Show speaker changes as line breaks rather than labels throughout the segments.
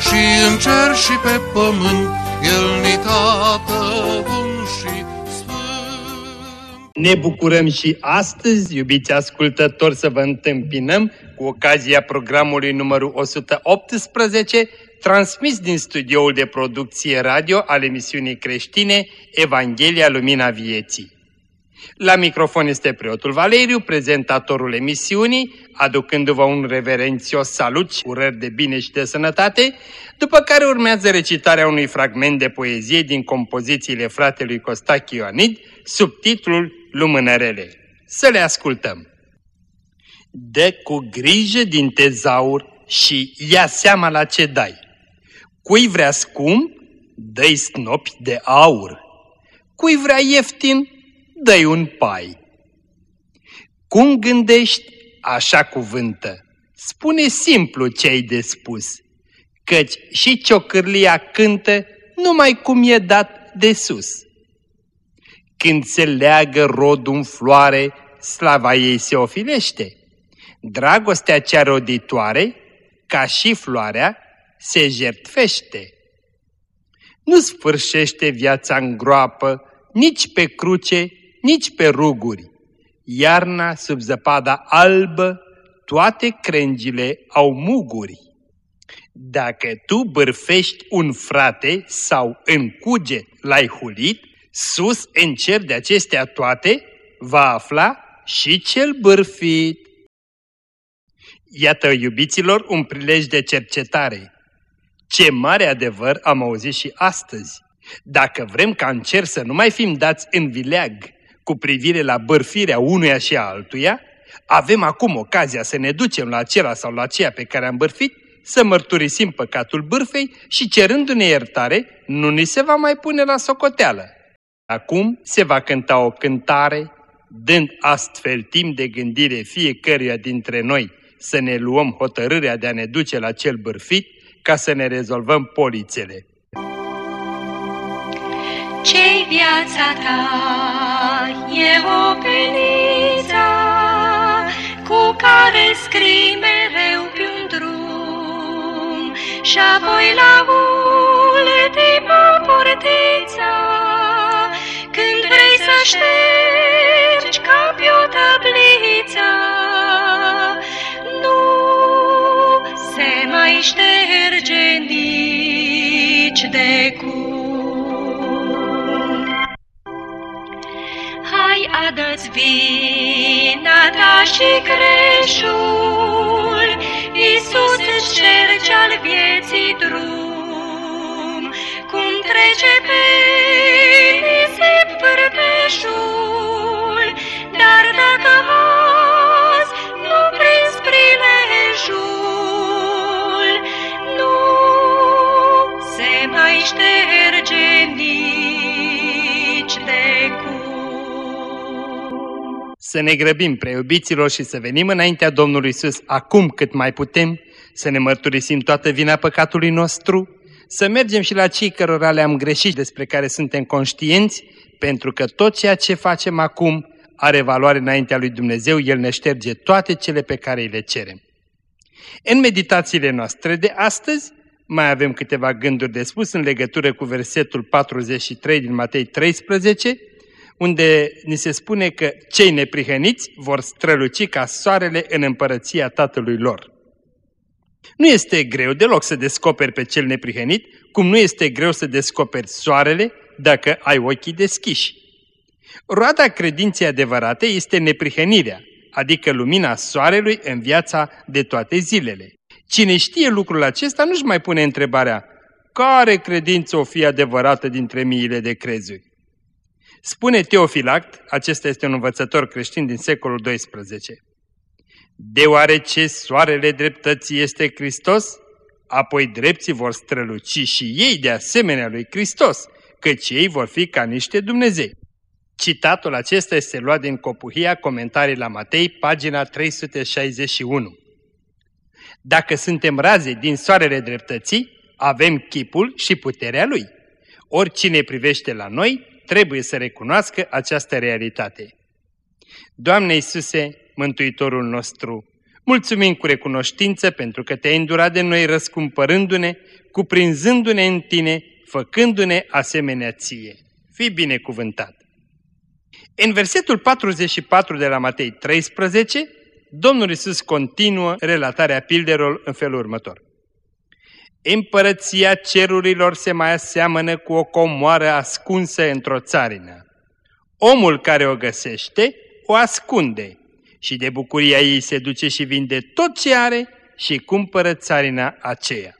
și în cer și pe pământ, El ni tată bun și sfânt.
Ne bucurăm și astăzi, iubiți ascultători, să vă întâmpinăm cu ocazia programului numărul 118, transmis din studioul de producție radio al emisiunii creștine Evanghelia Lumina Vieții. La microfon este preotul Valeriu, prezentatorul emisiunii, aducându-vă un reverențios salut și urări de bine și de sănătate, după care urmează recitarea unui fragment de poezie din compozițiile fratelui Costache Ioanid, sub titlul Lumânărele. Să le ascultăm! Dă cu grijă din tezaur și ia seama la ce dai. Cui vrea scump, dă-i snopi de aur. Cui vrea ieftin, dă un pai. Cum gândești, așa cuvântă. Spune simplu ce-ai de spus, căci și ciocârlia cântă numai cum e dat de sus. Când se leagă rodul în floare, slava ei se ofilește. Dragostea cea roditoare, ca și floarea, se jertfește. Nu sfârșește viața în groapă, nici pe cruce, nici pe ruguri. Iarna sub zăpada albă, toate crengile au muguri. Dacă tu bârfești un frate sau în cuget l-ai hulit, sus în cer de acestea toate va afla și cel bârfit. Iată, iubiților, un prilej de cercetare. Ce mare adevăr am auzit și astăzi. Dacă vrem ca în cer să nu mai fim dați în vileag cu privire la bărfirea unuia și a altuia, avem acum ocazia să ne ducem la acela sau la aceea pe care am bărfit, să mărturisim păcatul bârfei și cerându-ne iertare, nu ni se va mai pune la socoteală. Acum se va cânta o cântare, dând astfel timp de gândire fiecăruia dintre noi să ne luăm hotărârea de a ne duce la cel bârfit ca să ne rezolvăm polițele.
Ce-i viața ta e o peniță cu care scrii mereu pe un drum și apoi la ultima portiță când vrei să ștergi ca pe o tabliță nu se mai șterge nici de cum. Adă-ți vina ta și creșul, Iisus îți cerce al vieții drum, cum trece pe
Să ne grăbim, preiubiților, și să venim înaintea Domnului Isus acum cât mai putem, să ne mărturisim toată vina păcatului nostru, să mergem și la cei cărora le-am greșit despre care suntem conștienți, pentru că tot ceea ce facem acum are valoare înaintea lui Dumnezeu, El ne șterge toate cele pe care îi le cerem. În meditațiile noastre de astăzi mai avem câteva gânduri de spus în legătură cu versetul 43 din Matei 13, unde ni se spune că cei neprihăniți vor străluci ca soarele în împărăția Tatălui lor. Nu este greu deloc să descoperi pe cel neprihănit, cum nu este greu să descoperi soarele dacă ai ochii deschiși. Roada credinței adevărate este neprihănirea, adică lumina soarelui în viața de toate zilele. Cine știe lucrul acesta nu-și mai pune întrebarea, care credință o fi adevărată dintre miile de crezuri? Spune Teofilact, acesta este un învățător creștin din secolul XII, Deoarece soarele dreptății este Hristos, apoi drepții vor străluci și ei de asemenea lui Hristos, căci ei vor fi ca niște Dumnezei. Citatul acesta este luat din Copuhia, comentarii la Matei, pagina 361. Dacă suntem raze din soarele dreptății, avem chipul și puterea lui. Oricine privește la noi trebuie să recunoască această realitate. Doamne Iisuse, Mântuitorul nostru, mulțumim cu recunoștință pentru că te-ai îndurat de noi răscumpărându-ne, cuprinzându-ne în tine, făcându-ne asemenea ție. Fii binecuvântat! În versetul 44 de la Matei 13, Domnul Isus continuă relatarea pilderul în felul următor. Împărăția cerurilor se mai aseamănă cu o comoară ascunsă într-o țarină. Omul care o găsește, o ascunde și de bucuria ei se duce și vinde tot ce are și cumpără țarina aceea.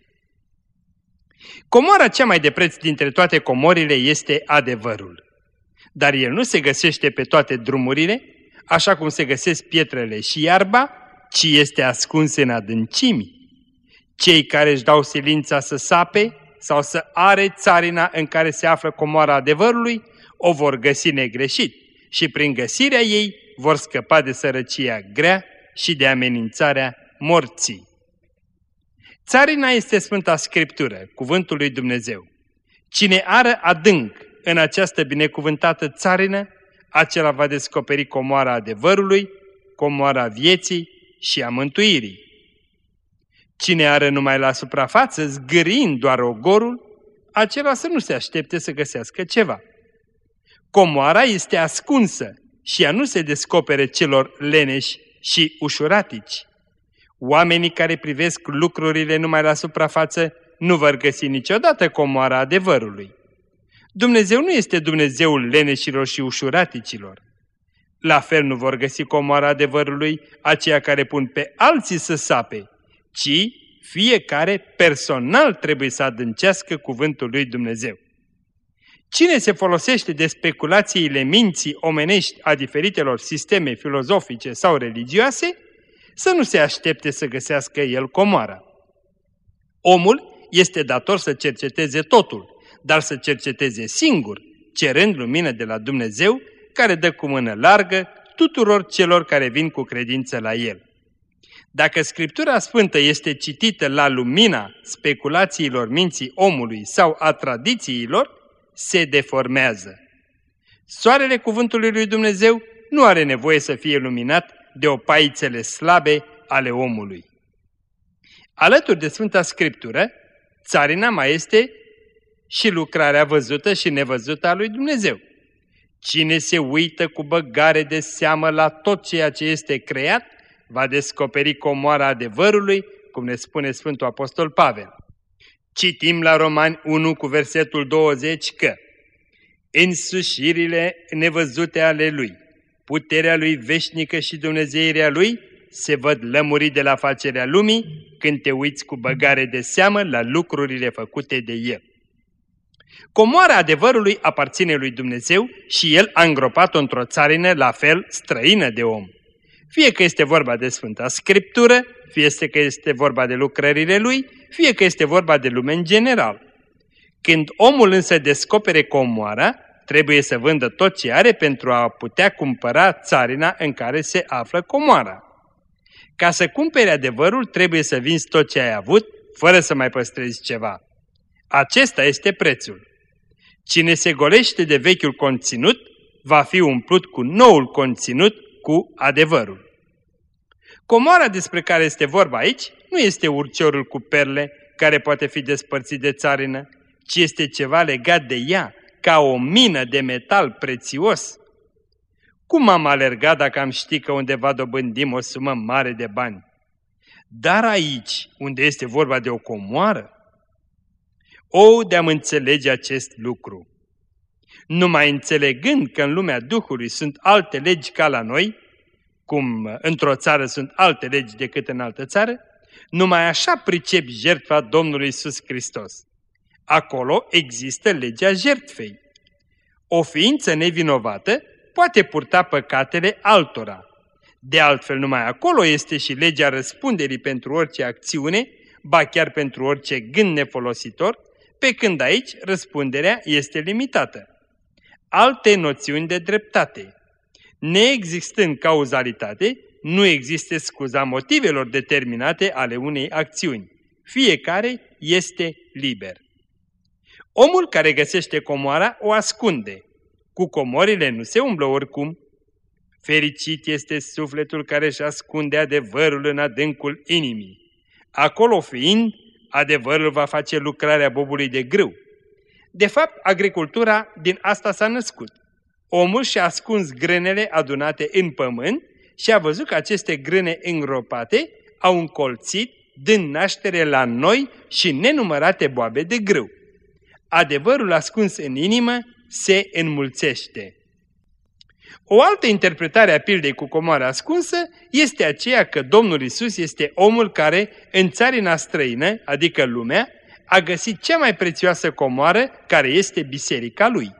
Comoara cea mai de preț dintre toate comorile este adevărul. Dar el nu se găsește pe toate drumurile, așa cum se găsesc pietrele și iarba, ci este ascuns în adâncimi. Cei care își dau silința să sape sau să are țarina în care se află comoara adevărului, o vor găsi negreșit și prin găsirea ei vor scăpa de sărăcia grea și de amenințarea morții. Țarina este Sfânta Scriptură, cuvântul lui Dumnezeu. Cine are adânc în această binecuvântată țarină, acela va descoperi comoara adevărului, comoara vieții și a mântuirii. Cine are numai la suprafață, zgârind doar ogorul, acela să nu se aștepte să găsească ceva. Comoara este ascunsă și ea nu se descopere celor leneși și ușuratici. Oamenii care privesc lucrurile numai la suprafață nu vor găsi niciodată comoara adevărului. Dumnezeu nu este Dumnezeul leneșilor și ușuraticilor. La fel nu vor găsi comoara adevărului aceia care pun pe alții să sape, ci fiecare personal trebuie să adâncească cuvântul lui Dumnezeu. Cine se folosește de speculațiile minții omenești a diferitelor sisteme filozofice sau religioase, să nu se aștepte să găsească el comoara. Omul este dator să cerceteze totul, dar să cerceteze singur, cerând lumină de la Dumnezeu, care dă cu mână largă tuturor celor care vin cu credință la El. Dacă Scriptura Sfântă este citită la lumina speculațiilor minții omului sau a tradițiilor, se deformează. Soarele cuvântului lui Dumnezeu nu are nevoie să fie luminat de opaițele slabe ale omului. Alături de Sfânta Scriptură, țarina mai este și lucrarea văzută și nevăzută a lui Dumnezeu. Cine se uită cu băgare de seamă la tot ceea ce este creat, va descoperi comoara adevărului, cum ne spune Sfântul Apostol Pavel. Citim la Romani 1 cu versetul 20 că Însușirile nevăzute ale Lui, puterea Lui veșnică și Dumnezeirea Lui se văd lămuri de la facerea lumii când te uiți cu băgare de seamă la lucrurile făcute de El. Comoara adevărului aparține lui Dumnezeu și El a îngropat-o într-o țarină la fel străină de om. Fie că este vorba de Sfânta Scriptură, fie că este vorba de lucrările Lui, fie că este vorba de lume în general. Când omul însă descopere comoara, trebuie să vândă tot ce are pentru a putea cumpăra țarina în care se află comoara. Ca să cumpere adevărul, trebuie să vinzi tot ce ai avut, fără să mai păstrezi ceva. Acesta este prețul. Cine se golește de vechiul conținut, va fi umplut cu noul conținut, cu adevărul. Comoara despre care este vorba aici nu este urciorul cu perle care poate fi despărțit de țarină, ci este ceva legat de ea, ca o mină de metal prețios. Cum am alergat dacă am ști că undeva dobândim o sumă mare de bani? Dar aici, unde este vorba de o comoară, o, de-am înțelege acest lucru! Numai înțelegând că în lumea Duhului sunt alte legi ca la noi, cum într-o țară sunt alte legi decât în altă țară, numai așa pricep jertfa Domnului Isus Hristos. Acolo există legea jertfei. O ființă nevinovată poate purta păcatele altora. De altfel, numai acolo este și legea răspunderii pentru orice acțiune, ba chiar pentru orice gând nefolositor, pe când aici răspunderea este limitată. Alte noțiuni de dreptate. Neexistând cauzalitate, nu există scuza motivelor determinate ale unei acțiuni. Fiecare este liber. Omul care găsește comoara o ascunde. Cu comorile nu se umblă oricum. Fericit este sufletul care își ascunde adevărul în adâncul inimii. Acolo fiind, adevărul va face lucrarea bobului de grâu. De fapt, agricultura din asta s-a născut. Omul și-a ascuns grânele adunate în pământ și a văzut că aceste grâne îngropate au încolțit, dând naștere la noi și nenumărate boabe de grâu. Adevărul ascuns în inimă se înmulțește. O altă interpretare a pildei cu comoara ascunsă este aceea că Domnul Isus este omul care, în țarina străină, adică lumea, a găsit cea mai prețioasă comoară care este biserica lui.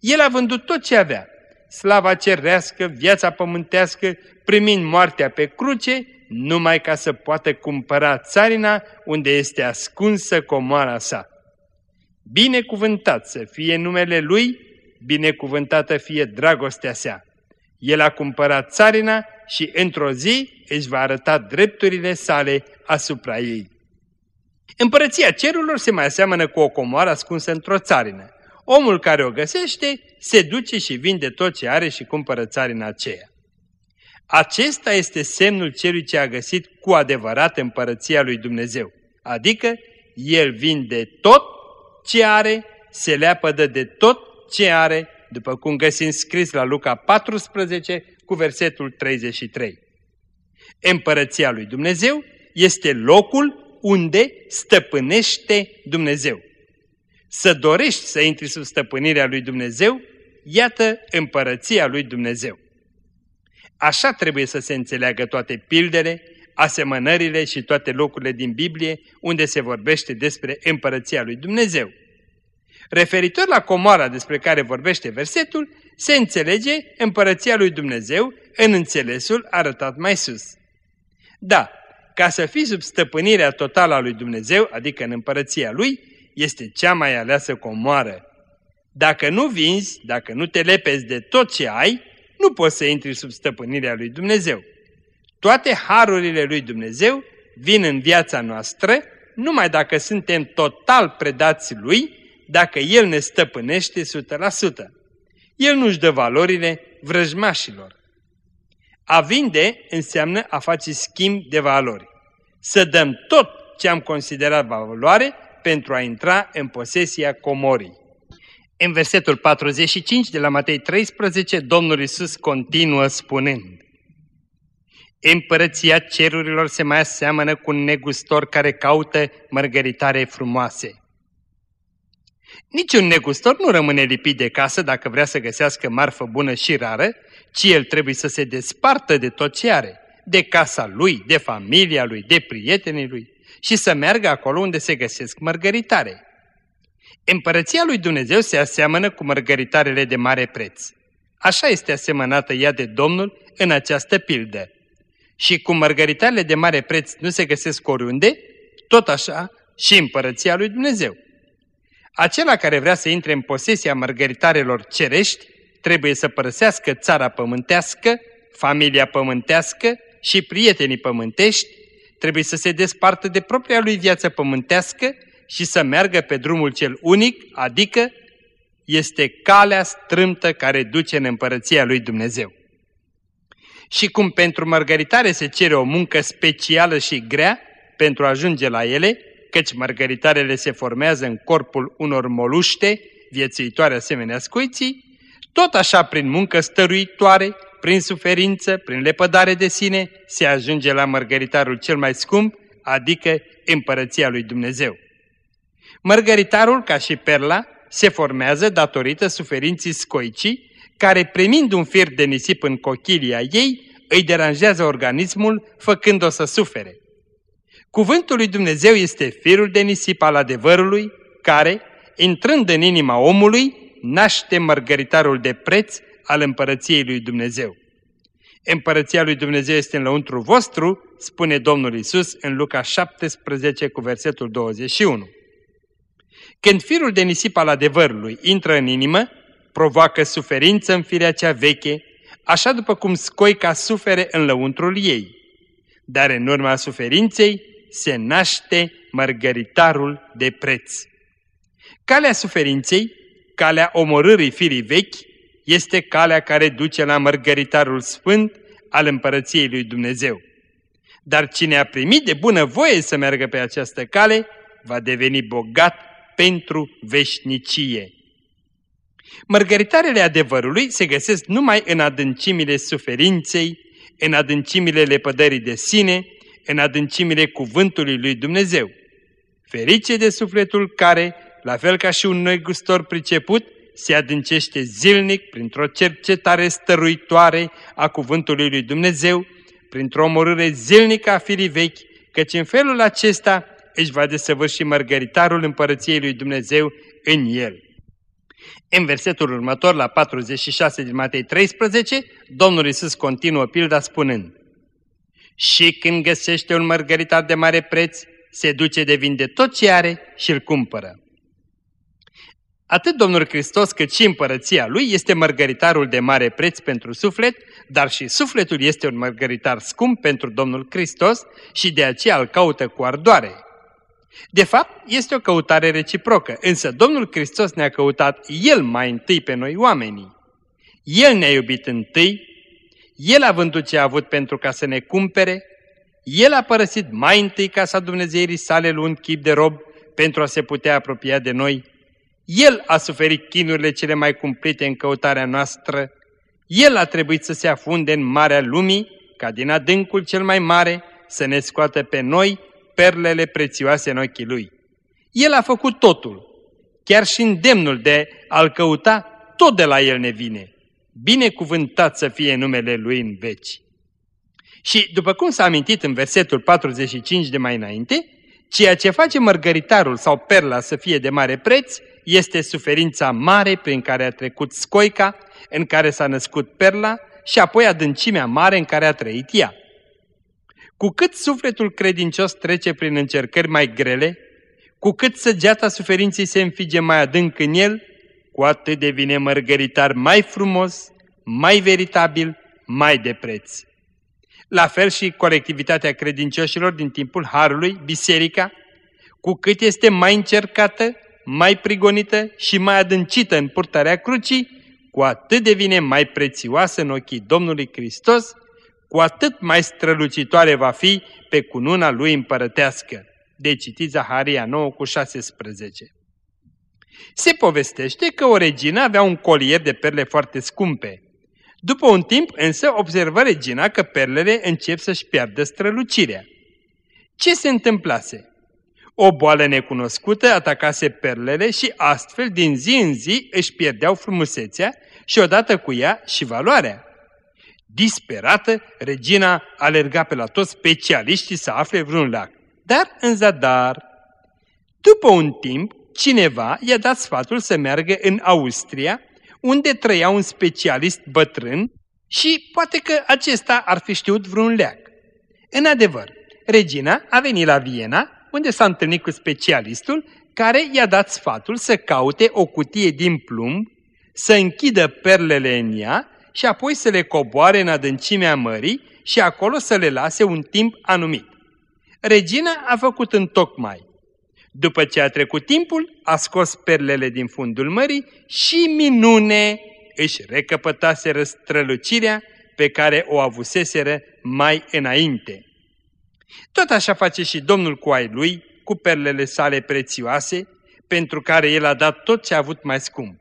El a vândut tot ce avea, slava cerească, viața pământească, primind moartea pe cruce, numai ca să poată cumpăra țarina unde este ascunsă comoara sa. Binecuvântat să fie numele Lui, binecuvântată fie dragostea sa. El a cumpărat țarina și într-o zi își va arăta drepturile sale asupra ei. Împărăția cerurilor se mai aseamănă cu o comoară ascunsă într-o țarină. Omul care o găsește se duce și vinde tot ce are și cumpără țarina aceea. Acesta este semnul celui ce a găsit cu adevărat împărăția lui Dumnezeu, adică el vinde tot ce are, se leapădă de tot ce are, după cum găsim scris la Luca 14 cu versetul 33. Împărăția lui Dumnezeu este locul unde stăpânește Dumnezeu. Să dorești să intri sub stăpânirea lui Dumnezeu, iată împărăția lui Dumnezeu. Așa trebuie să se înțeleagă toate pildele, asemănările și toate locurile din Biblie unde se vorbește despre împărăția lui Dumnezeu. Referitor la comoara despre care vorbește versetul, se înțelege împărăția lui Dumnezeu în înțelesul arătat mai sus. Da, ca să fii sub stăpânirea totală a lui Dumnezeu, adică în împărăția lui, este cea mai aleasă comoară. Dacă nu vinzi, dacă nu te lepezi de tot ce ai, nu poți să intri sub stăpânirea lui Dumnezeu. Toate harurile lui Dumnezeu vin în viața noastră numai dacă suntem total predați lui, dacă El ne stăpânește 100%. El nu-și dă valorile vrăjmașilor. A vinde înseamnă a face schimb de valori. Să dăm tot ce am considerat valoare pentru a intra în posesia comorii. În versetul 45 de la Matei 13, Domnul Isus continuă spunând Împărăția cerurilor se mai aseamănă cu un negustor care caută mărgăritare frumoase. Niciun negustor nu rămâne lipit de casă dacă vrea să găsească marfă bună și rară, ci el trebuie să se despartă de tot ce are, de casa lui, de familia lui, de prietenii lui și să meargă acolo unde se găsesc mărgăritare. Împărăția lui Dumnezeu se aseamănă cu mărgăritarele de mare preț. Așa este asemănată ea de Domnul în această pildă. Și cum mărgăritarele de mare preț nu se găsesc oriunde, tot așa și împărăția lui Dumnezeu. Acela care vrea să intre în posesia mărgăritarelor cerești, trebuie să părăsească țara pământească, familia pământească și prietenii pământești, trebuie să se despartă de propria lui viață pământească și să meargă pe drumul cel unic, adică este calea strâmtă care duce în împărăția lui Dumnezeu. Și cum pentru mărgăritare se cere o muncă specială și grea pentru a ajunge la ele, căci mărgăritarele se formează în corpul unor moluște, viețuitoare asemenea scuiții, tot așa prin muncă stăruitoare, prin suferință, prin lepădare de sine, se ajunge la mărgăritarul cel mai scump, adică împărăția lui Dumnezeu. Mărgăritarul, ca și perla, se formează datorită suferinții scoicii, care primind un fir de nisip în cochilia ei, îi deranjează organismul, făcând-o să sufere. Cuvântul lui Dumnezeu este firul de nisip al adevărului, care, intrând în inima omului, naște mărgăritarul de preț al împărăției lui Dumnezeu. Împărăția lui Dumnezeu este în lăuntru vostru, spune Domnul Isus în Luca 17 cu versetul 21. Când firul de nisip al adevărului intră în inimă, provoacă suferință în firea cea veche, așa după cum scoica sufere în lăuntrul ei. Dar în urma suferinței se naște mărgăritarul de preț. Calea suferinței, calea omorârii firii vechi, este calea care duce la mărgăritarul sfânt al împărăției lui Dumnezeu. Dar cine a primit de bună voie să meargă pe această cale, va deveni bogat pentru veșnicie. Mărgăritarele adevărului se găsesc numai în adâncimile suferinței, în adâncimile lepădării de sine, în adâncimile cuvântului lui Dumnezeu. Ferice de sufletul care, la fel ca și un gustor priceput, se adâncește zilnic printr-o cercetare stăruitoare a cuvântului lui Dumnezeu, printr-o omorâre zilnică a firii vechi, căci în felul acesta își va desăvârși mărgăritarul împărăției lui Dumnezeu în el. În versetul următor, la 46 din Matei 13, Domnul Iisus continuă pilda spunând Și când găsește un mărgăritar de mare preț, se duce de vinde tot ce are și îl cumpără. Atât Domnul Hristos cât și împărăția Lui este mărgăritarul de mare preț pentru suflet, dar și sufletul este un mărgăritar scump pentru Domnul Hristos și de aceea îl caută cu ardoare. De fapt, este o căutare reciprocă, însă Domnul Hristos ne-a căutat El mai întâi pe noi oamenii. El ne-a iubit întâi, El a vândut ce a avut pentru ca să ne cumpere, El a părăsit mai întâi casa Dumnezeirii sale luând chip de rob pentru a se putea apropia de noi. El a suferit chinurile cele mai cumplite în căutarea noastră. El a trebuit să se afunde în marea lumii, ca din adâncul cel mai mare, să ne scoată pe noi perlele prețioase în ochii lui. El a făcut totul. Chiar și îndemnul de a-L căuta, tot de la El ne vine. Binecuvântat să fie numele Lui în veci. Și după cum s-a amintit în versetul 45 de mai înainte, ceea ce face mărgăritarul sau perla să fie de mare preț este suferința mare prin care a trecut scoica, în care s-a născut perla și apoi adâncimea mare în care a trăit ea. Cu cât sufletul credincios trece prin încercări mai grele, cu cât săgeata suferinței se înfige mai adânc în el, cu atât devine mărgăritar mai frumos, mai veritabil, mai de preț. La fel și colectivitatea credincioșilor din timpul Harului, biserica, cu cât este mai încercată, mai prigonită și mai adâncită în purtarea crucii, cu atât devine mai prețioasă în ochii Domnului Hristos cu atât mai strălucitoare va fi pe cununa lui împărătească. De citit Zaharia 9 cu 16. Se povestește că o regină avea un colier de perle foarte scumpe. După un timp însă observă regina că perlele încep să-și piardă strălucirea. Ce se întâmplase? O boală necunoscută atacase perlele și astfel din zi în zi își pierdeau frumusețea și odată cu ea și valoarea. Disperată, regina alerga pe la toți specialiștii să afle vreun lac, dar în zadar. După un timp, cineva i-a dat sfatul să meargă în Austria, unde trăia un specialist bătrân și poate că acesta ar fi știut vreun leac. În adevăr, regina a venit la Viena, unde s-a întâlnit cu specialistul, care i-a dat sfatul să caute o cutie din plumb, să închidă perlele în ea și apoi să le coboare în adâncimea mării și acolo să le lase un timp anumit. Regina a făcut în tocmai. După ce a trecut timpul, a scos perlele din fundul mării și minune își recăpătase strălucirea pe care o avuseseră mai înainte. Tot așa face și Domnul cu ai lui, cu perlele sale prețioase, pentru care el a dat tot ce a avut mai scump.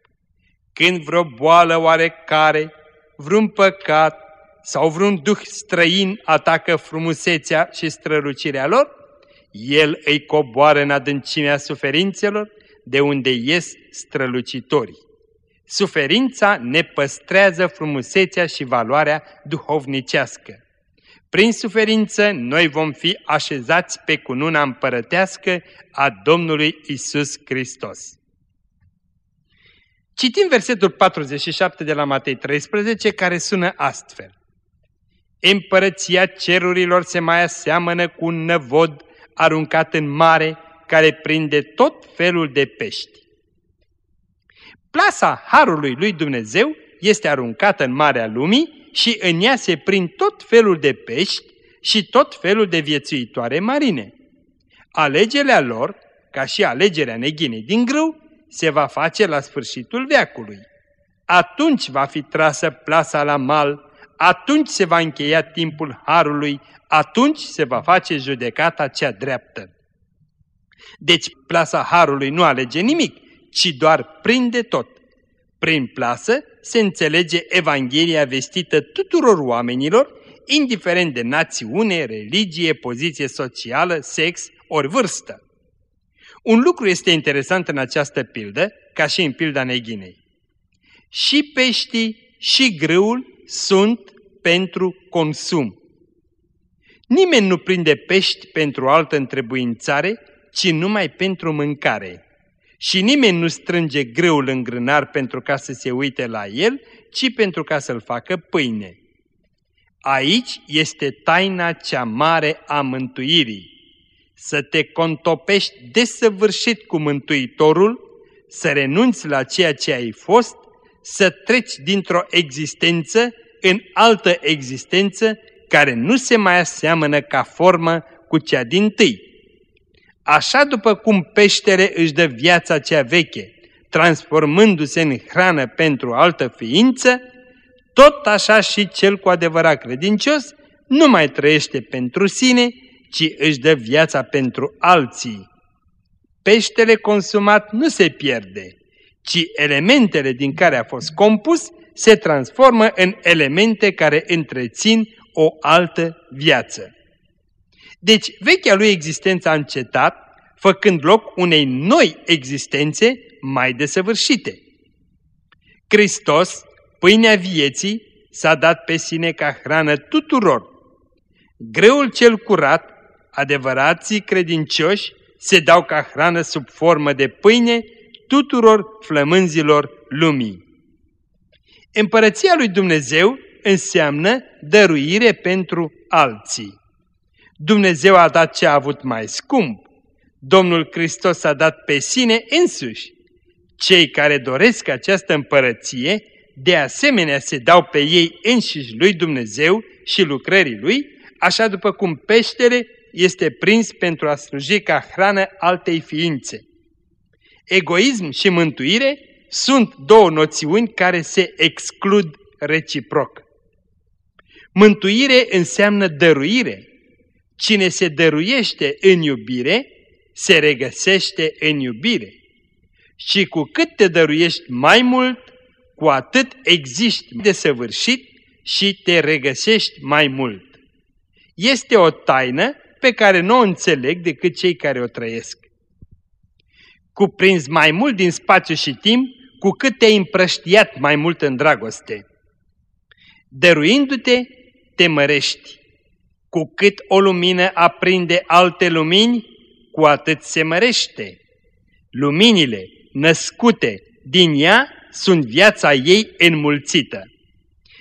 Când vreo boală oarecare vreun păcat sau vreun duh străin atacă frumusețea și strălucirea lor, el îi coboară în adâncimea suferințelor, de unde ies strălucitorii. Suferința ne păstrează frumusețea și valoarea duhovnicească. Prin suferință noi vom fi așezați pe cununa împărătească a Domnului Isus Hristos. Citim versetul 47 de la Matei 13, care sună astfel. Împărăția cerurilor se mai aseamănă cu un năvod aruncat în mare care prinde tot felul de pești. Plasa Harului lui Dumnezeu este aruncată în Marea Lumii și în ea se prind tot felul de pești și tot felul de viețuitoare marine. Alegerea lor, ca și alegerea neghinei din grâu, se va face la sfârșitul veacului. Atunci va fi trasă plasa la mal, atunci se va încheia timpul Harului, atunci se va face judecata cea dreaptă. Deci plasa Harului nu alege nimic, ci doar prinde tot. Prin plasă se înțelege Evanghelia vestită tuturor oamenilor, indiferent de națiune, religie, poziție socială, sex ori vârstă. Un lucru este interesant în această pildă, ca și în pilda neghinei. Și peștii și grâul sunt pentru consum. Nimeni nu prinde pești pentru altă întrebuințare, ci numai pentru mâncare. Și nimeni nu strânge grâul în grânar pentru ca să se uite la el, ci pentru ca să-l facă pâine. Aici este taina cea mare a mântuirii. Să te contopești desăvârșit cu Mântuitorul, să renunți la ceea ce ai fost, să treci dintr-o existență în altă existență care nu se mai aseamănă ca formă cu cea din tâi. Așa după cum peștele își dă viața cea veche, transformându-se în hrană pentru altă ființă, tot așa și cel cu adevărat credincios nu mai trăiește pentru sine, ci își dă viața pentru alții. Peștele consumat nu se pierde, ci elementele din care a fost compus se transformă în elemente care întrețin o altă viață. Deci vechea lui existență a încetat, făcând loc unei noi existențe mai desăvârșite. Hristos, pâinea vieții, s-a dat pe sine ca hrană tuturor. Greul cel curat, adevărații credincioși, se dau ca hrană sub formă de pâine tuturor flămânzilor lumii. Împărăția lui Dumnezeu înseamnă dăruire pentru alții. Dumnezeu a dat ce a avut mai scump. Domnul Hristos a dat pe sine însuși. Cei care doresc această împărăție, de asemenea se dau pe ei înșiși lui Dumnezeu și lucrării lui, așa după cum peștele este prins pentru a sluji ca hrană altei ființe. Egoism și mântuire sunt două noțiuni care se exclud reciproc. Mântuire înseamnă dăruire. Cine se dăruiește în iubire, se regăsește în iubire. Și cu cât te dăruiești mai mult, cu atât existi desăvârșit și te regăsești mai mult. Este o taină pe care nu o înțeleg decât cei care o trăiesc. Cuprins mai mult din spațiu și timp, cu cât te-ai împrăștiat mai mult în dragoste. Dăruindu-te, te mărești. Cu cât o lumină aprinde alte lumini, cu atât se mărește. Luminile născute din ea sunt viața ei înmulțită.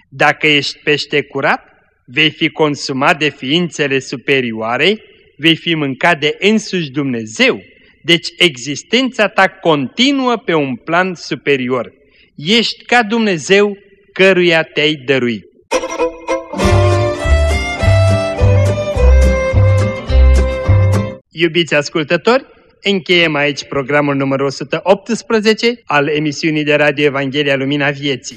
Dacă ești pește curat, vei fi consumat de ființele superioare, vei fi mâncat de însuși Dumnezeu, deci existența ta continuă pe un plan superior. Ești ca Dumnezeu căruia te-ai dăruit. Iubiți ascultători, încheiem aici programul numărul 118 al emisiunii de radio Evanghelia Lumina Vieții.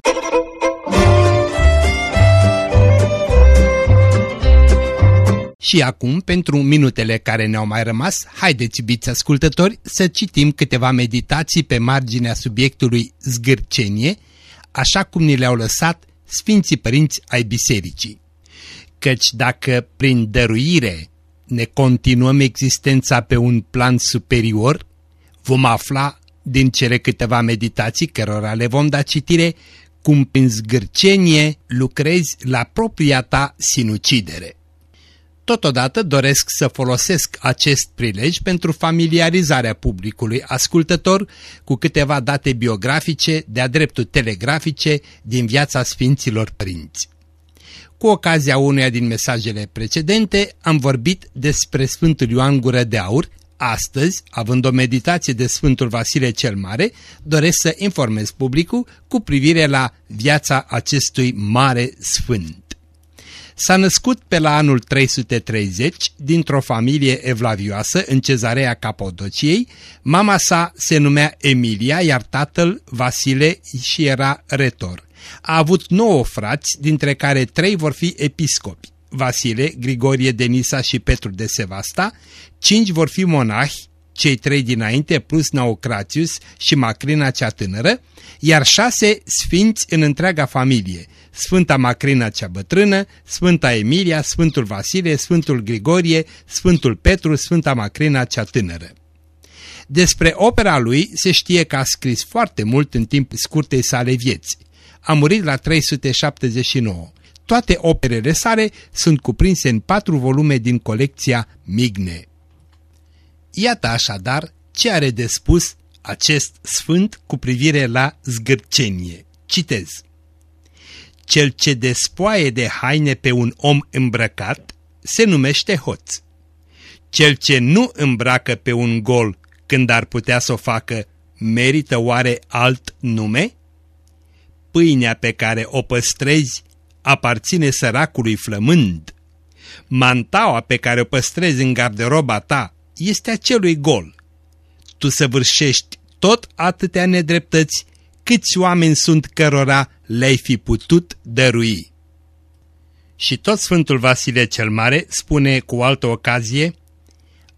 Și acum, pentru minutele care ne-au mai rămas, haideți, iubiți ascultători, să citim câteva meditații pe marginea subiectului zgârcenie, așa cum ni le-au lăsat Sfinții Părinți ai Bisericii. Căci dacă prin dăruire ne continuăm existența pe un plan superior, vom afla din cele câteva meditații cărora le vom da citire, cum prin zgârcenie lucrezi la propria ta sinucidere. Totodată doresc să folosesc acest prilej pentru familiarizarea publicului ascultător cu câteva date biografice de-a dreptul telegrafice din viața Sfinților Părinți.
Cu ocazia uneia din mesajele precedente am vorbit despre Sfântul Ioan Gură de Aur. Astăzi, având o meditație de Sfântul Vasile cel Mare, doresc să informez publicul cu privire la viața acestui mare sfânt. S-a născut pe la anul 330 dintr-o familie evlavioasă în cezarea Capodociei. Mama sa se numea Emilia, iar tatăl Vasile și era retor. A avut nouă frați, dintre care trei vor fi episcopi. Vasile, Grigorie de Nisa și Petru de Sevasta, cinci vor fi monahi, cei trei dinainte plus Naucratius și Macrina cea tânără, iar șase sfinți în întreaga familie, Sfânta Macrina cea bătrână, Sfânta Emilia, Sfântul Vasile, Sfântul Grigorie, Sfântul Petru, Sfânta Macrina cea tânără. Despre opera lui se știe că a scris foarte mult în timp scurtei sale vieți. A murit la 379. Toate operele sale sunt cuprinse în patru volume din colecția Migne. Iată așadar ce are de spus acest sfânt cu privire la zgârcenie. Citez. Cel ce despoaie de haine pe un om îmbrăcat se numește hoț. Cel ce nu îmbracă pe un gol când ar putea să o facă, merită oare alt nume? Pâinea pe care o păstrezi aparține săracului flămând. Mantaua pe care o păstrezi în garderoba ta este acelui gol. Tu săvârșești tot atâtea nedreptăți câți oameni sunt cărora le-ai fi putut dărui. Și tot Sfântul Vasile cel Mare spune cu altă ocazie,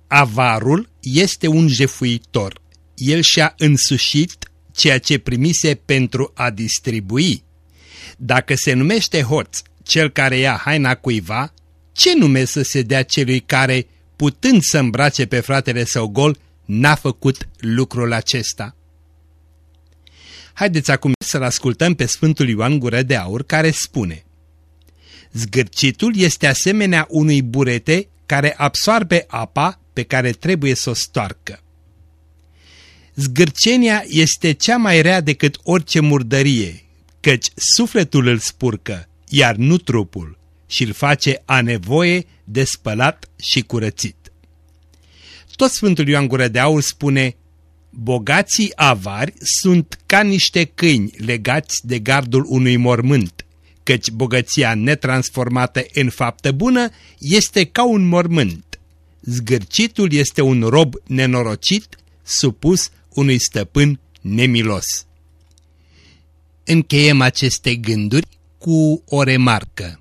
Avarul este un jefuitor. El și-a însușit ceea ce primise pentru a distribui. Dacă se numește hoț cel care ia haina cuiva, ce nume să se dea celui care, putând să îmbrace pe fratele său gol, n-a făcut lucrul acesta? Haideți acum să-l ascultăm pe Sfântul Ioan Gură de Aur care spune Zgârcitul este asemenea unui burete care absoarbe apa pe care trebuie să o stoarcă. Zgârcenia este cea mai rea decât orice murdărie, căci sufletul îl spurcă, iar nu trupul, și îl face a nevoie de spălat și curățit. Tot Sfântul Ioan Gură de Aur spune, Bogații avari sunt ca niște câini legați de gardul unui mormânt, căci bogăția netransformată în faptă bună este ca un mormânt. Zgârcitul este un rob nenorocit, supus unui stăpân nemilos. Încheiem aceste gânduri cu o remarcă.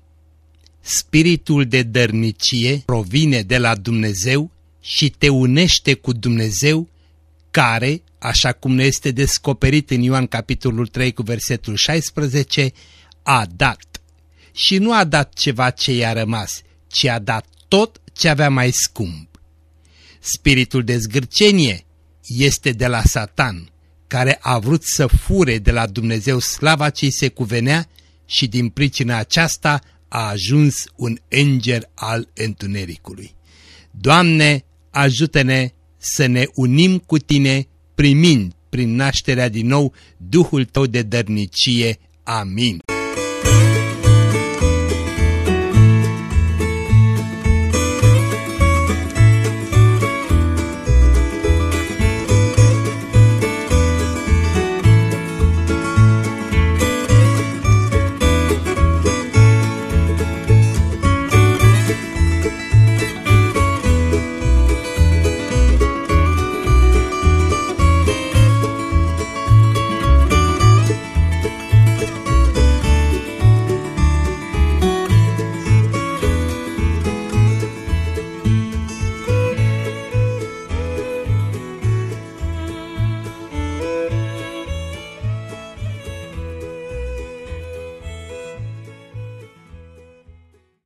Spiritul de dărnicie provine de la Dumnezeu și te unește cu Dumnezeu care, așa cum ne este descoperit în Ioan capitolul 3 cu versetul 16, a dat. Și nu a dat ceva ce i-a rămas, ci a dat tot ce avea mai scump. Spiritul de zgârcenie este de la Satan, care a vrut să fure de la Dumnezeu slava ce se cuvenea și din pricina aceasta a ajuns un înger al întunericului. Doamne, ajută-ne să ne unim cu tine primind prin nașterea din nou Duhul tău de dărnicie. Amin.